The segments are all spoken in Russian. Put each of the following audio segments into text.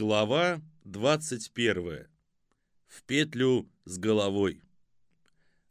Глава 21. В петлю с головой.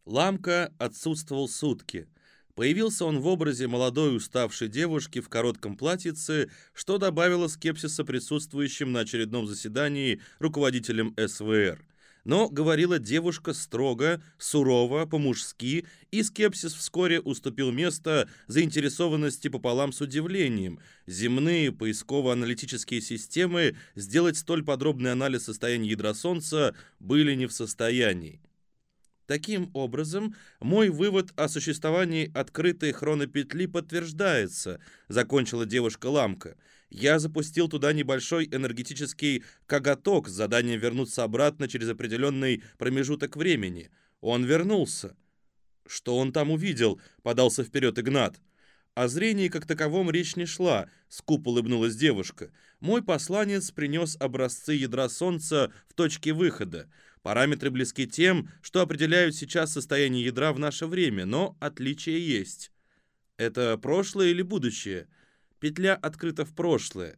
Ламка отсутствовал сутки. Появился он в образе молодой уставшей девушки в коротком платьице, что добавило скепсиса присутствующим на очередном заседании руководителям СВР – но говорила девушка строго, сурово, по-мужски, и скепсис вскоре уступил место заинтересованности пополам с удивлением. Земные поисково-аналитические системы сделать столь подробный анализ состояния ядра Солнца были не в состоянии. Таким образом, мой вывод о существовании открытой хронопетли подтверждается, закончила девушка Ламка я запустил туда небольшой энергетический коготок с заданием вернуться обратно через определенный промежуток времени. Он вернулся. Что он там увидел? Подался вперед Игнат. О зрении как таковом речь не шла, скупо улыбнулась девушка. Мой посланец принес образцы ядра Солнца в точке выхода. Параметры близки тем, что определяют сейчас состояние ядра в наше время, но отличия есть. Это прошлое или будущее? Петля открыта в прошлое.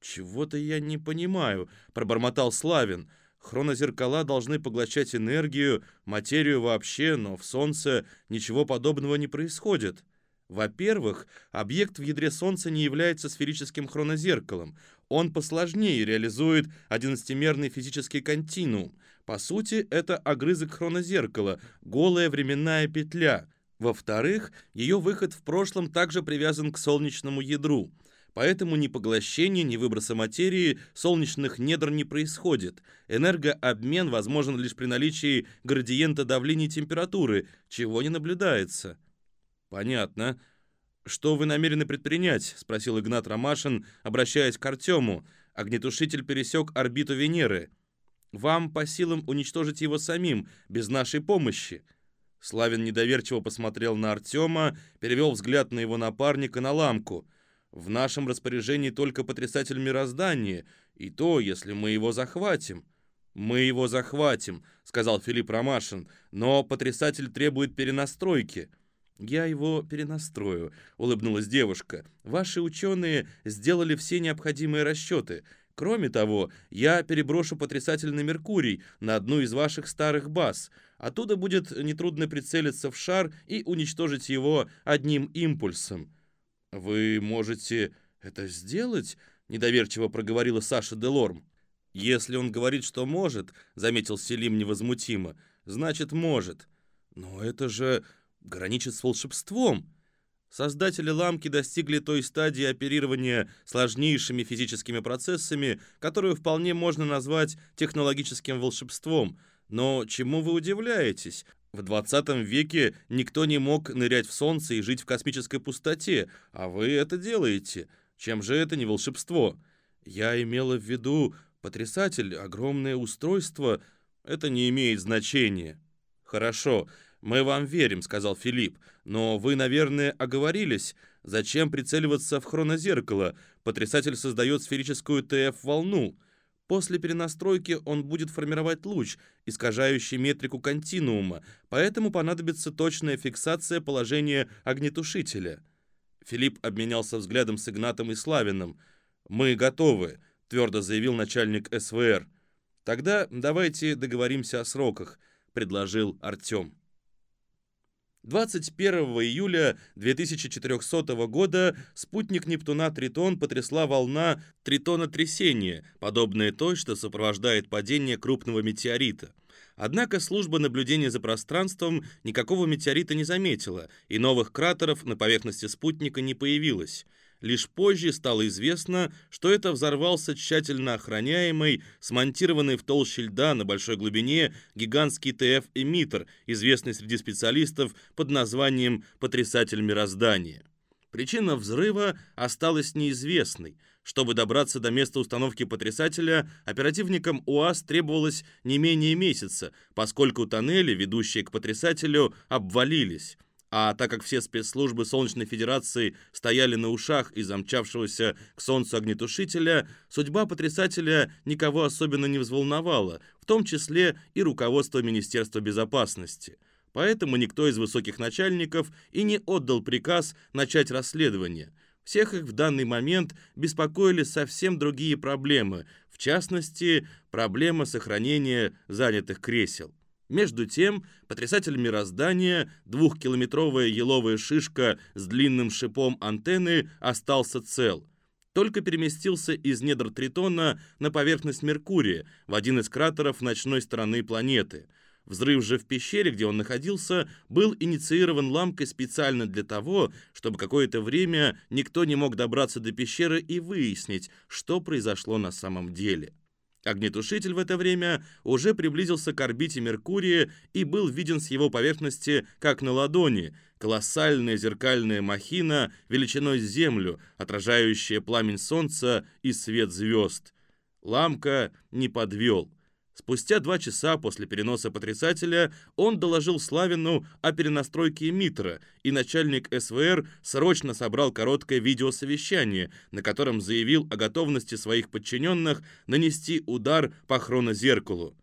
«Чего-то я не понимаю», — пробормотал Славин. «Хронозеркала должны поглощать энергию, материю вообще, но в Солнце ничего подобного не происходит». Во-первых, объект в ядре Солнца не является сферическим хронозеркалом. Он посложнее реализует одиннадцатимерный физический континуум. По сути, это огрызок хронозеркала, голая временная петля. Во-вторых, ее выход в прошлом также привязан к солнечному ядру, поэтому ни поглощения, ни выброса материи солнечных недр не происходит. Энергообмен возможен лишь при наличии градиента давления и температуры, чего не наблюдается. Понятно. Что вы намерены предпринять? спросил Игнат Ромашин, обращаясь к Артему. Огнетушитель пересек орбиту Венеры. Вам по силам уничтожить его самим, без нашей помощи. Славин недоверчиво посмотрел на Артема, перевел взгляд на его напарника, на ламку. «В нашем распоряжении только потрясатель мироздания, и то, если мы его захватим». «Мы его захватим», — сказал Филипп Ромашин, «но потрясатель требует перенастройки». «Я его перенастрою», — улыбнулась девушка. «Ваши ученые сделали все необходимые расчеты. Кроме того, я переброшу потрясатель на Меркурий, на одну из ваших старых баз. Оттуда будет нетрудно прицелиться в шар и уничтожить его одним импульсом. «Вы можете это сделать?» — недоверчиво проговорила Саша Делорм. «Если он говорит, что может», — заметил Селим невозмутимо, — «значит, может. Но это же граничит с волшебством». Создатели ламки достигли той стадии оперирования сложнейшими физическими процессами, которую вполне можно назвать технологическим волшебством. Но чему вы удивляетесь? В 20 веке никто не мог нырять в солнце и жить в космической пустоте, а вы это делаете. Чем же это не волшебство? Я имела в виду потрясатель, огромное устройство. Это не имеет значения. Хорошо. «Мы вам верим», — сказал Филипп, «но вы, наверное, оговорились. Зачем прицеливаться в хронозеркало? Потрясатель создает сферическую ТФ-волну. После перенастройки он будет формировать луч, искажающий метрику континуума, поэтому понадобится точная фиксация положения огнетушителя». Филипп обменялся взглядом с Игнатом и Славиным. «Мы готовы», — твердо заявил начальник СВР. «Тогда давайте договоримся о сроках», — предложил Артем. 21 июля 2400 года спутник Нептуна Тритон потрясла волна тритона-трясения, подобная той, что сопровождает падение крупного метеорита. Однако служба наблюдения за пространством никакого метеорита не заметила, и новых кратеров на поверхности спутника не появилось. Лишь позже стало известно, что это взорвался тщательно охраняемый, смонтированный в толще льда на большой глубине гигантский ТФ-эмиттер, известный среди специалистов под названием «потрясатель мироздания». Причина взрыва осталась неизвестной. Чтобы добраться до места установки потрясателя, оперативникам УАЗ требовалось не менее месяца, поскольку тоннели, ведущие к потрясателю, обвалились. А так как все спецслужбы Солнечной Федерации стояли на ушах из замчавшегося к Солнцу огнетушителя, судьба потрясателя никого особенно не взволновала, в том числе и руководство Министерства безопасности. Поэтому никто из высоких начальников и не отдал приказ начать расследование. Всех их в данный момент беспокоили совсем другие проблемы, в частности, проблема сохранения занятых кресел. Между тем, потрясатель мироздания, двухкилометровая еловая шишка с длинным шипом антенны остался цел. Только переместился из недр Тритона на поверхность Меркурия, в один из кратеров ночной стороны планеты. Взрыв же в пещере, где он находился, был инициирован ламкой специально для того, чтобы какое-то время никто не мог добраться до пещеры и выяснить, что произошло на самом деле. Огнетушитель в это время уже приблизился к орбите Меркурия и был виден с его поверхности как на ладони, колоссальная зеркальная махина величиной с Землю, отражающая пламень Солнца и свет звезд. Ламка не подвел — Спустя два часа после переноса потрясателя он доложил Славину о перенастройке эмиттера, и начальник СВР срочно собрал короткое видеосовещание, на котором заявил о готовности своих подчиненных нанести удар по хронозеркалу.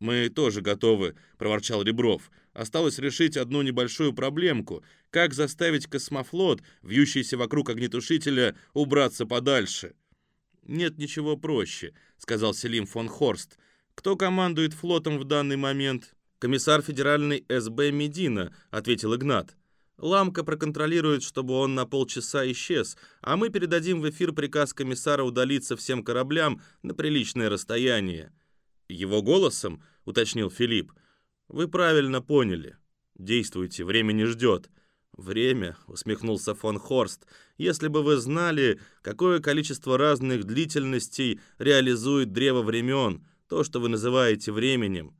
«Мы тоже готовы», — проворчал Ребров. «Осталось решить одну небольшую проблемку. Как заставить космофлот, вьющийся вокруг огнетушителя, убраться подальше?» «Нет ничего проще», — сказал Селим фон Хорст. «Кто командует флотом в данный момент?» «Комиссар федеральный СБ Медина», — ответил Игнат. «Ламка проконтролирует, чтобы он на полчаса исчез, а мы передадим в эфир приказ комиссара удалиться всем кораблям на приличное расстояние». «Его голосом?» — уточнил Филипп. «Вы правильно поняли. Действуйте, время не ждет». «Время», — усмехнулся фон Хорст, — «если бы вы знали, какое количество разных длительностей реализует древо времен, то, что вы называете временем.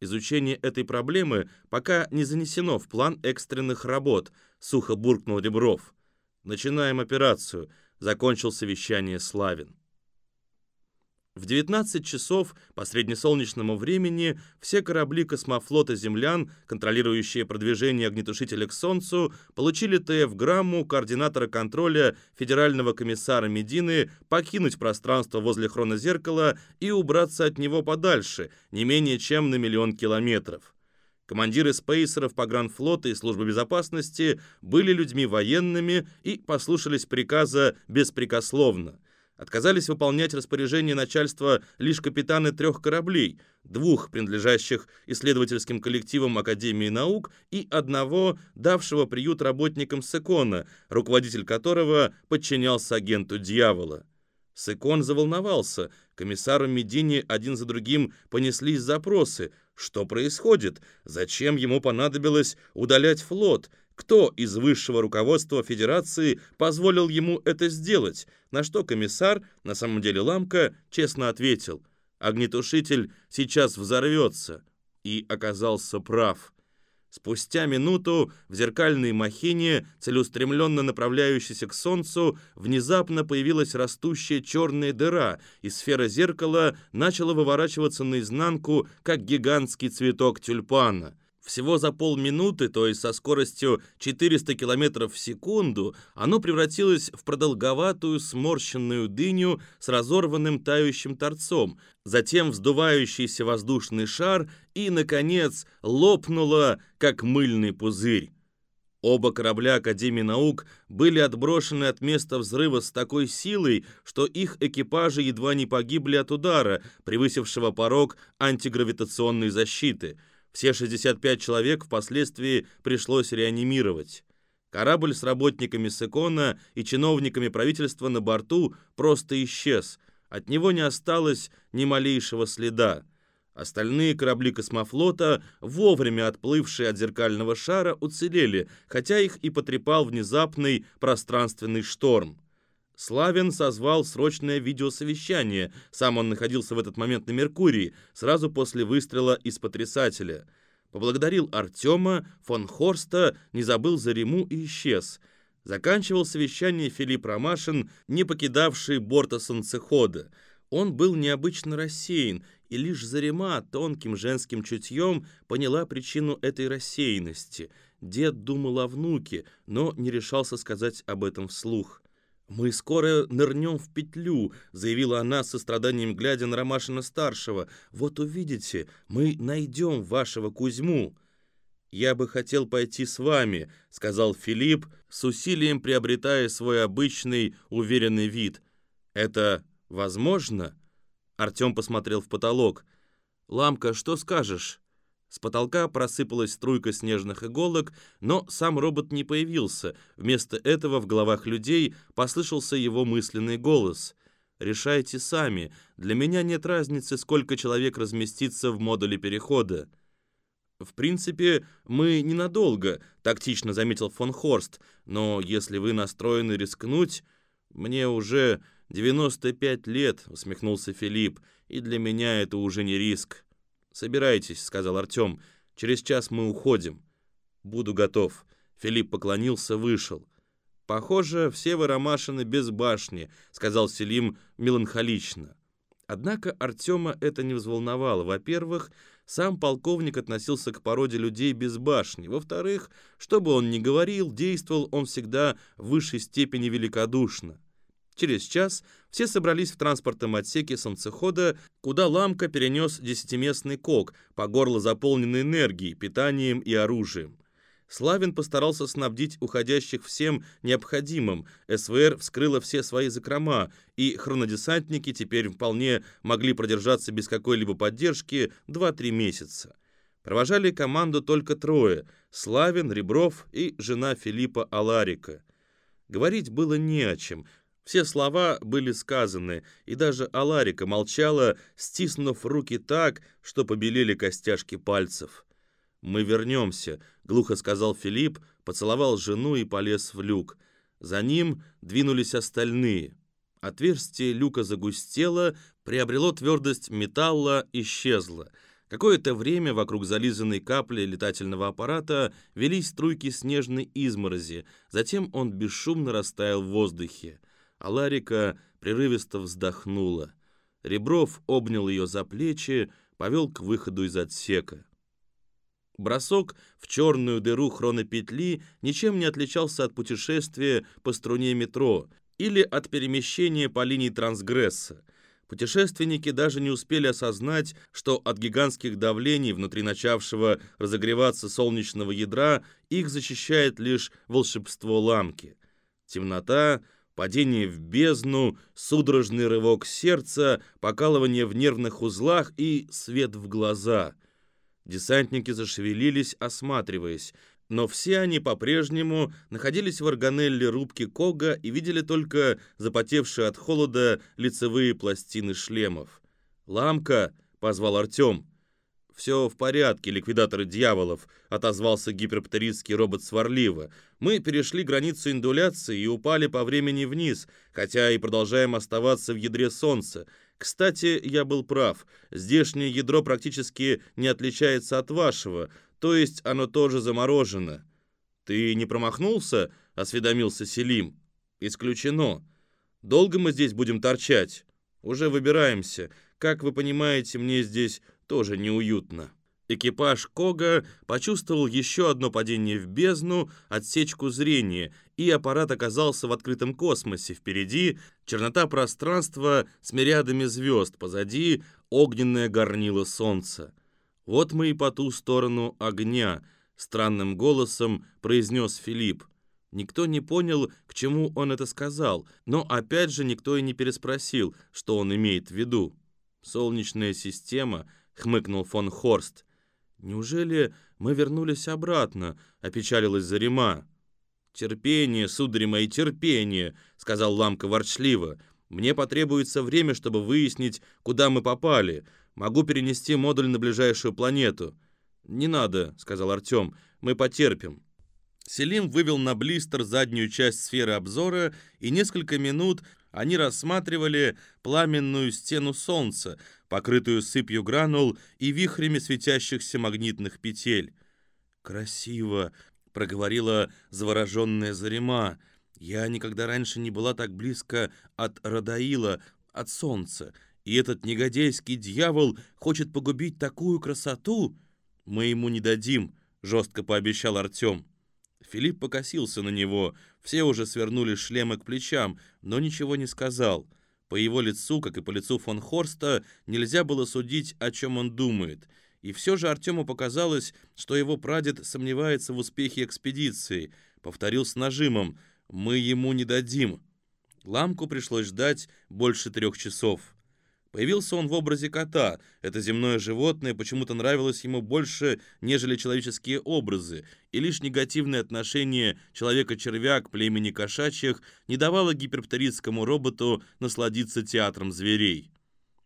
Изучение этой проблемы пока не занесено в план экстренных работ, сухо буркнул Ребров. Начинаем операцию, закончил совещание Славин. В 19 часов по среднесолнечному времени все корабли космофлота «Землян», контролирующие продвижение огнетушителя к Солнцу, получили ТФ-грамму координатора контроля федерального комиссара Медины покинуть пространство возле хронозеркала и убраться от него подальше, не менее чем на миллион километров. Командиры спейсеров погранфлота и службы безопасности были людьми военными и послушались приказа беспрекословно. Отказались выполнять распоряжение начальства лишь капитаны трех кораблей, двух, принадлежащих исследовательским коллективам Академии наук, и одного, давшего приют работникам Секона, руководитель которого подчинялся агенту дьявола. Секон заволновался. Комиссару Медини один за другим понеслись запросы. Что происходит? Зачем ему понадобилось удалять флот? Кто из высшего руководства Федерации позволил ему это сделать? На что комиссар, на самом деле Ламка, честно ответил. Огнетушитель сейчас взорвется. И оказался прав. Спустя минуту в зеркальной махине, целеустремленно направляющейся к Солнцу, внезапно появилась растущая черная дыра, и сфера зеркала начала выворачиваться наизнанку, как гигантский цветок тюльпана. Всего за полминуты, то есть со скоростью 400 км в секунду, оно превратилось в продолговатую сморщенную дыню с разорванным тающим торцом, затем вздувающийся воздушный шар и, наконец, лопнуло, как мыльный пузырь. Оба корабля Академии наук были отброшены от места взрыва с такой силой, что их экипажи едва не погибли от удара, превысившего порог антигравитационной защиты – все 65 человек впоследствии пришлось реанимировать. Корабль с работниками Секона и чиновниками правительства на борту просто исчез. От него не осталось ни малейшего следа. Остальные корабли космофлота, вовремя отплывшие от зеркального шара, уцелели, хотя их и потрепал внезапный пространственный шторм. Славин созвал срочное видеосовещание. Сам он находился в этот момент на Меркурии, сразу после выстрела из потрясателя. Поблагодарил Артема, фон Хорста, не забыл за Риму и исчез. Заканчивал совещание Филипп Ромашин, не покидавший борта солнцехода. Он был необычно рассеян, и лишь Зарима тонким женским чутьем поняла причину этой рассеянности. Дед думал о внуке, но не решался сказать об этом вслух. «Мы скоро нырнем в петлю», — заявила она со страданием, глядя на Ромашина-старшего. «Вот увидите, мы найдем вашего Кузьму». «Я бы хотел пойти с вами», — сказал Филипп, с усилием приобретая свой обычный уверенный вид. «Это возможно?» Артем посмотрел в потолок. «Ламка, что скажешь?» С потолка просыпалась струйка снежных иголок, но сам робот не появился. Вместо этого в головах людей послышался его мысленный голос. «Решайте сами. Для меня нет разницы, сколько человек разместится в модуле перехода». «В принципе, мы ненадолго», — тактично заметил фон Хорст. «Но если вы настроены рискнуть, мне уже 95 лет», — усмехнулся Филипп, «и для меня это уже не риск». «Собирайтесь», — сказал Артем. «Через час мы уходим». «Буду готов». Филипп поклонился, вышел. «Похоже, все вы ромашины без башни», — сказал Селим меланхолично. Однако Артема это не взволновало. Во-первых, сам полковник относился к породе людей без башни. Во-вторых, что бы он ни говорил, действовал он всегда в высшей степени великодушно. Через час все собрались в транспортном отсеке солнцехода, куда Ламка перенес десятиместный кок, по горло заполненный энергией, питанием и оружием. Славин постарался снабдить уходящих всем необходимым. СВР вскрыла все свои закрома, и хронодесантники теперь вполне могли продержаться без какой-либо поддержки 2-3 месяца. Провожали команду только трое – Славин, Ребров и жена Филиппа Аларика. Говорить было не о чем – все слова были сказаны, и даже Аларика молчала, стиснув руки так, что побелели костяшки пальцев. «Мы вернемся», — глухо сказал Филипп, поцеловал жену и полез в люк. За ним двинулись остальные. Отверстие люка загустело, приобрело твердость металла, исчезло. Какое-то время вокруг зализанной капли летательного аппарата велись струйки снежной изморози, затем он бесшумно растаял в воздухе а Ларика прерывисто вздохнула. Ребров обнял ее за плечи, повел к выходу из отсека. Бросок в черную дыру хронопетли ничем не отличался от путешествия по струне метро или от перемещения по линии трансгресса. Путешественники даже не успели осознать, что от гигантских давлений внутри начавшего разогреваться солнечного ядра их защищает лишь волшебство ламки. Темнота падение в бездну, судорожный рывок сердца, покалывание в нервных узлах и свет в глаза. Десантники зашевелились, осматриваясь, но все они по-прежнему находились в органелле рубки Кога и видели только запотевшие от холода лицевые пластины шлемов. «Ламка!» — позвал Артем. «Все в порядке, ликвидаторы дьяволов», — отозвался гиперптеристский робот сварливо. «Мы перешли границу индуляции и упали по времени вниз, хотя и продолжаем оставаться в ядре Солнца. Кстати, я был прав. Здешнее ядро практически не отличается от вашего, то есть оно тоже заморожено». «Ты не промахнулся?» — осведомился Селим. «Исключено. Долго мы здесь будем торчать?» «Уже выбираемся. Как вы понимаете, мне здесь тоже неуютно. Экипаж Кога почувствовал еще одно падение в бездну, отсечку зрения, и аппарат оказался в открытом космосе. Впереди чернота пространства с мириадами звезд, позади огненное горнило солнца. «Вот мы и по ту сторону огня», — странным голосом произнес Филипп. Никто не понял, к чему он это сказал, но опять же никто и не переспросил, что он имеет в виду. Солнечная система —— хмыкнул фон Хорст. «Неужели мы вернулись обратно?» — опечалилась Зарима. «Терпение, судари мои, терпение!» — сказал Ламка ворчливо. «Мне потребуется время, чтобы выяснить, куда мы попали. Могу перенести модуль на ближайшую планету». «Не надо», — сказал Артем, — «мы потерпим». Селим вывел на блистер заднюю часть сферы обзора, и несколько минут они рассматривали пламенную стену Солнца, покрытую сыпью гранул и вихрями светящихся магнитных петель. «Красиво!» — проговорила завороженная Зарима. «Я никогда раньше не была так близко от Радаила, от Солнца, и этот негодяйский дьявол хочет погубить такую красоту!» «Мы ему не дадим», — жестко пообещал Артем. Филипп покосился на него. Все уже свернули шлемы к плечам, но ничего не сказал. По его лицу, как и по лицу фон Хорста, нельзя было судить, о чем он думает. И все же Артему показалось, что его прадед сомневается в успехе экспедиции. Повторил с нажимом «Мы ему не дадим». Ламку пришлось ждать больше трех часов. Появился он в образе кота. Это земное животное почему-то нравилось ему больше, нежели человеческие образы, и лишь негативное отношение человека-червя к племени кошачьих не давало гиперптеридскому роботу насладиться театром зверей.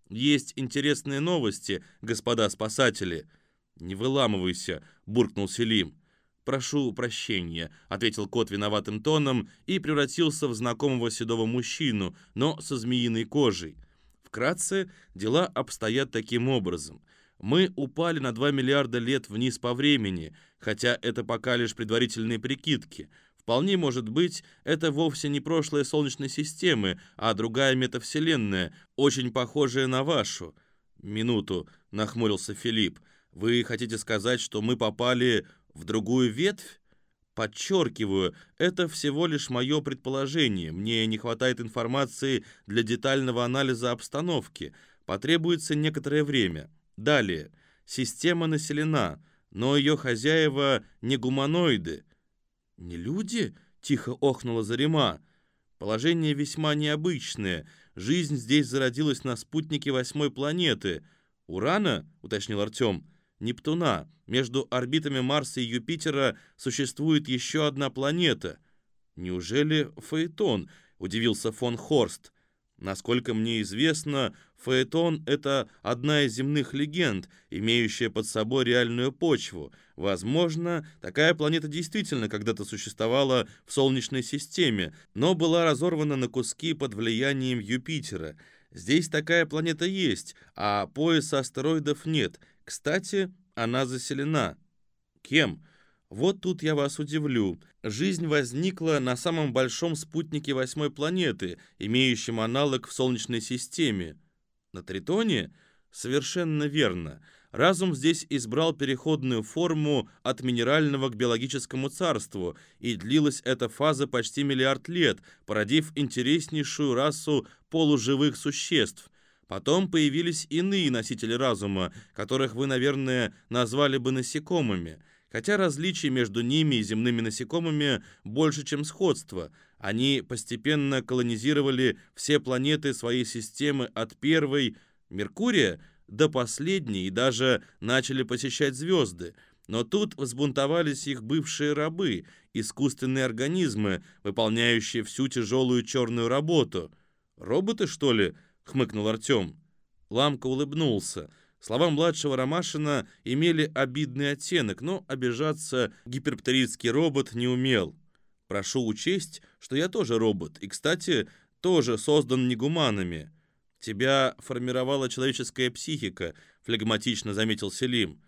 «Есть интересные новости, господа спасатели». «Не выламывайся», — буркнул Селим. «Прошу прощения», — ответил кот виноватым тоном и превратился в знакомого седого мужчину, но со змеиной кожей. Вкратце, дела обстоят таким образом. Мы упали на 2 миллиарда лет вниз по времени, хотя это пока лишь предварительные прикидки. Вполне может быть, это вовсе не прошлое Солнечной системы, а другая метавселенная, очень похожая на вашу. Минуту, нахмурился Филипп. Вы хотите сказать, что мы попали в другую ветвь? Подчеркиваю, это всего лишь мое предположение. Мне не хватает информации для детального анализа обстановки. Потребуется некоторое время. Далее. Система населена, но ее хозяева не гуманоиды. «Не люди?» — тихо охнула Зарима. «Положение весьма необычное. Жизнь здесь зародилась на спутнике восьмой планеты. Урана?» — уточнил Артем. Нептуна. Между орбитами Марса и Юпитера существует еще одна планета. Неужели Фаэтон? Удивился фон Хорст. Насколько мне известно, Фаэтон — это одна из земных легенд, имеющая под собой реальную почву. Возможно, такая планета действительно когда-то существовала в Солнечной системе, но была разорвана на куски под влиянием Юпитера. Здесь такая планета есть, а пояса астероидов нет — кстати, она заселена. Кем? Вот тут я вас удивлю. Жизнь возникла на самом большом спутнике восьмой планеты, имеющем аналог в Солнечной системе. На Тритоне? Совершенно верно. Разум здесь избрал переходную форму от минерального к биологическому царству, и длилась эта фаза почти миллиард лет, породив интереснейшую расу полуживых существ – Потом появились иные носители разума, которых вы, наверное, назвали бы насекомыми. Хотя различий между ними и земными насекомыми больше, чем сходство. Они постепенно колонизировали все планеты своей системы от первой, Меркурия, до последней и даже начали посещать звезды. Но тут взбунтовались их бывшие рабы, искусственные организмы, выполняющие всю тяжелую черную работу. Роботы, что ли, хмыкнул Артем. Ламка улыбнулся. Слова младшего Ромашина имели обидный оттенок, но обижаться гиперптеридский робот не умел. Прошу учесть, что я тоже робот, и, кстати, тоже создан негуманами. Тебя формировала человеческая психика, флегматично заметил Селим.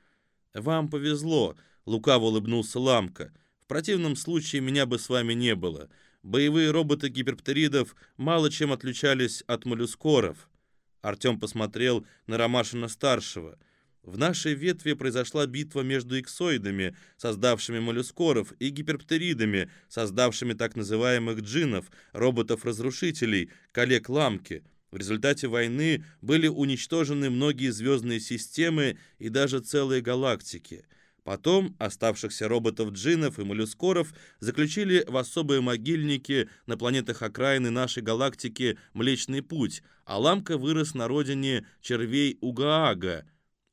Вам повезло, лукаво улыбнулся Ламка. В противном случае меня бы с вами не было боевые роботы гиперптеридов мало чем отличались от моллюскоров. Артем посмотрел на Ромашина-старшего. В нашей ветви произошла битва между иксоидами, создавшими моллюскоров, и гиперптеридами, создавшими так называемых джинов, роботов-разрушителей, коллег Ламки. В результате войны были уничтожены многие звездные системы и даже целые галактики – Потом оставшихся роботов-джинов и моллюскоров заключили в особые могильники на планетах окраины нашей галактики Млечный Путь, а Ламка вырос на родине червей Угаага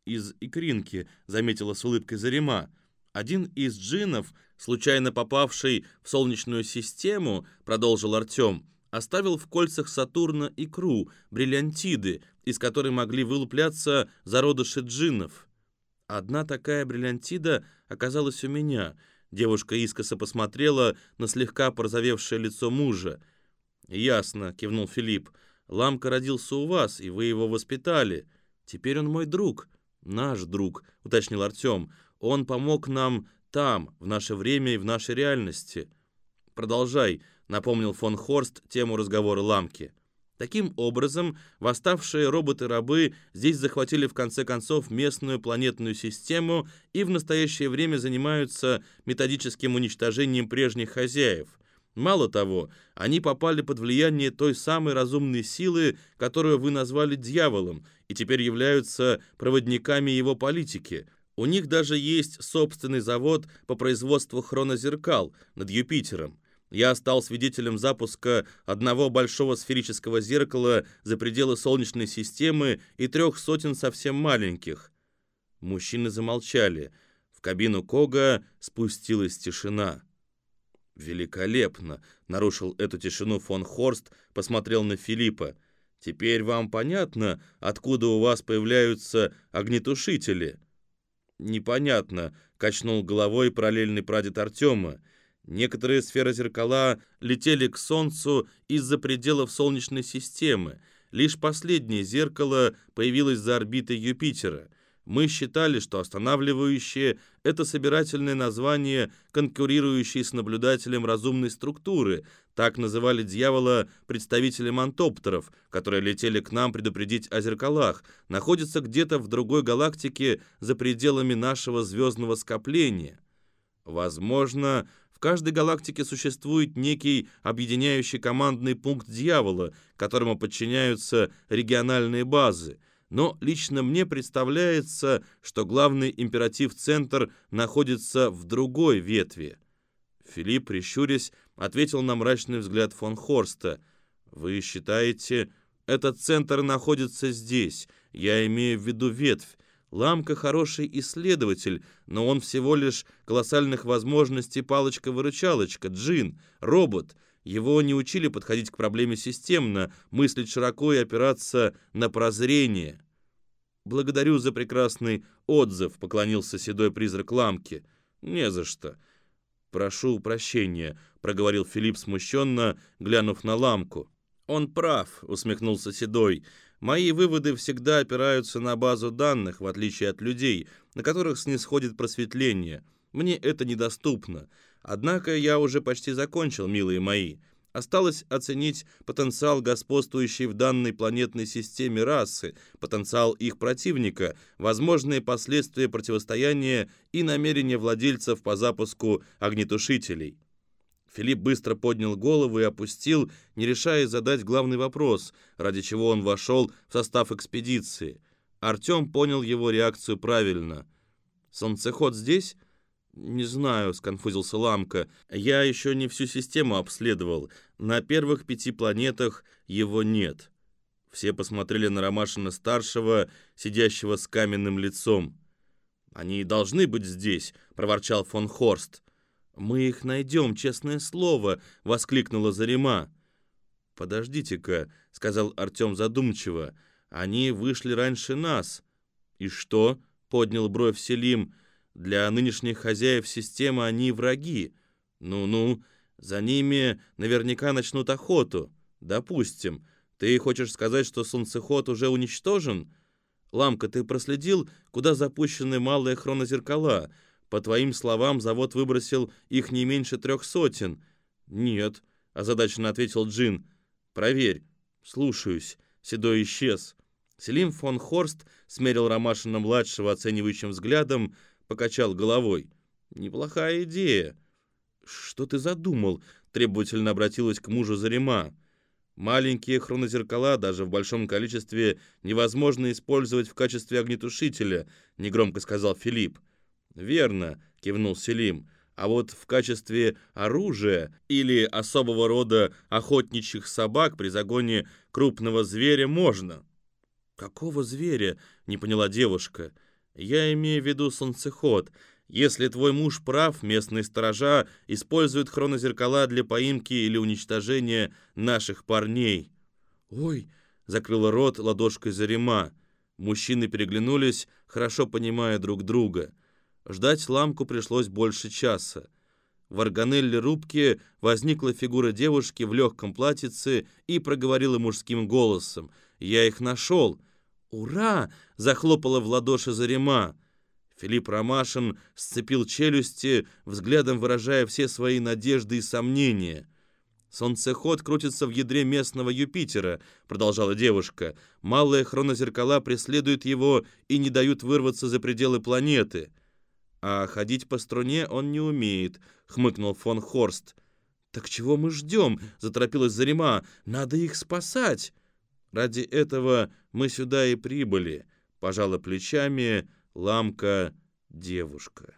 из Икринки, заметила с улыбкой Зарима. Один из джинов, случайно попавший в Солнечную систему, продолжил Артем, оставил в кольцах Сатурна икру, бриллиантиды, из которой могли вылупляться зародыши джиннов. Одна такая бриллиантида оказалась у меня. Девушка искоса посмотрела на слегка порозовевшее лицо мужа. «Ясно», — кивнул Филипп. «Ламка родился у вас, и вы его воспитали. Теперь он мой друг». «Наш друг», — уточнил Артем. «Он помог нам там, в наше время и в нашей реальности». «Продолжай», — напомнил фон Хорст тему разговора Ламки. Таким образом, восставшие роботы-рабы здесь захватили в конце концов местную планетную систему и в настоящее время занимаются методическим уничтожением прежних хозяев. Мало того, они попали под влияние той самой разумной силы, которую вы назвали дьяволом, и теперь являются проводниками его политики. У них даже есть собственный завод по производству хронозеркал над Юпитером. Я стал свидетелем запуска одного большого сферического зеркала за пределы Солнечной системы и трех сотен совсем маленьких. Мужчины замолчали. В кабину Кога спустилась тишина. «Великолепно!» — нарушил эту тишину фон Хорст, посмотрел на Филиппа. «Теперь вам понятно, откуда у вас появляются огнетушители?» «Непонятно», — качнул головой параллельный прадед Артема. Некоторые сферы зеркала летели к Солнцу из-за пределов Солнечной системы. Лишь последнее зеркало появилось за орбитой Юпитера. Мы считали, что останавливающее – это собирательное название, конкурирующей с наблюдателем разумной структуры. Так называли дьявола представители мантоптеров, которые летели к нам предупредить о зеркалах, находится где-то в другой галактике за пределами нашего звездного скопления. Возможно, в каждой галактике существует некий объединяющий командный пункт дьявола, которому подчиняются региональные базы – но лично мне представляется, что главный императив-центр находится в другой ветви. Филипп, прищурясь, ответил на мрачный взгляд фон Хорста. «Вы считаете, этот центр находится здесь? Я имею в виду ветвь. Ламка хороший исследователь, но он всего лишь колоссальных возможностей палочка-выручалочка, джин, робот». Его не учили подходить к проблеме системно, мыслить широко и опираться на прозрение. «Благодарю за прекрасный отзыв», — поклонился седой призрак Ламки. «Не за что». «Прошу прощения», — проговорил Филипп смущенно, глянув на Ламку. «Он прав», — усмехнулся Седой. «Мои выводы всегда опираются на базу данных, в отличие от людей, на которых снисходит просветление. Мне это недоступно. Однако я уже почти закончил, милые мои. Осталось оценить потенциал господствующей в данной планетной системе расы, потенциал их противника, возможные последствия противостояния и намерения владельцев по запуску огнетушителей. Филипп быстро поднял голову и опустил, не решая задать главный вопрос, ради чего он вошел в состав экспедиции. Артем понял его реакцию правильно. «Солнцеход здесь?» «Не знаю», — сконфузился Ламка. «Я еще не всю систему обследовал. На первых пяти планетах его нет». Все посмотрели на Ромашина-старшего, сидящего с каменным лицом. «Они должны быть здесь», — проворчал фон Хорст. «Мы их найдем, честное слово», — воскликнула Зарима. «Подождите-ка», — сказал Артем задумчиво. «Они вышли раньше нас». «И что?» — поднял бровь Селим. Для нынешних хозяев системы они враги. Ну-ну, за ними наверняка начнут охоту. Допустим. Ты хочешь сказать, что солнцеход уже уничтожен? Ламка, ты проследил, куда запущены малые хронозеркала? По твоим словам, завод выбросил их не меньше трех сотен. Нет, озадаченно ответил Джин. Проверь. Слушаюсь. Седой исчез. Селим фон Хорст смерил Ромашина-младшего оценивающим взглядом, покачал головой. «Неплохая идея». «Что ты задумал?» — требовательно обратилась к мужу Зарима. «Маленькие хронозеркала даже в большом количестве невозможно использовать в качестве огнетушителя», — негромко сказал Филипп. «Верно», — кивнул Селим. «А вот в качестве оружия или особого рода охотничьих собак при загоне крупного зверя можно». «Какого зверя?» — не поняла девушка. Я имею в виду солнцеход. Если твой муж прав, местные сторожа используют хронозеркала для поимки или уничтожения наших парней. Ой, закрыла рот ладошкой Зарима. Мужчины переглянулись, хорошо понимая друг друга. Ждать ламку пришлось больше часа. В органелле рубки возникла фигура девушки в легком платьице и проговорила мужским голосом. «Я их нашел!» «Ура!» — захлопала в ладоши Зарема. Филипп Ромашин сцепил челюсти, взглядом выражая все свои надежды и сомнения. «Солнцеход крутится в ядре местного Юпитера», — продолжала девушка. «Малые хронозеркала преследуют его и не дают вырваться за пределы планеты». «А ходить по струне он не умеет», — хмыкнул фон Хорст. «Так чего мы ждем?» — заторопилась Зарима. «Надо их спасать!» Ради этого мы сюда и прибыли, пожала плечами ламка девушка.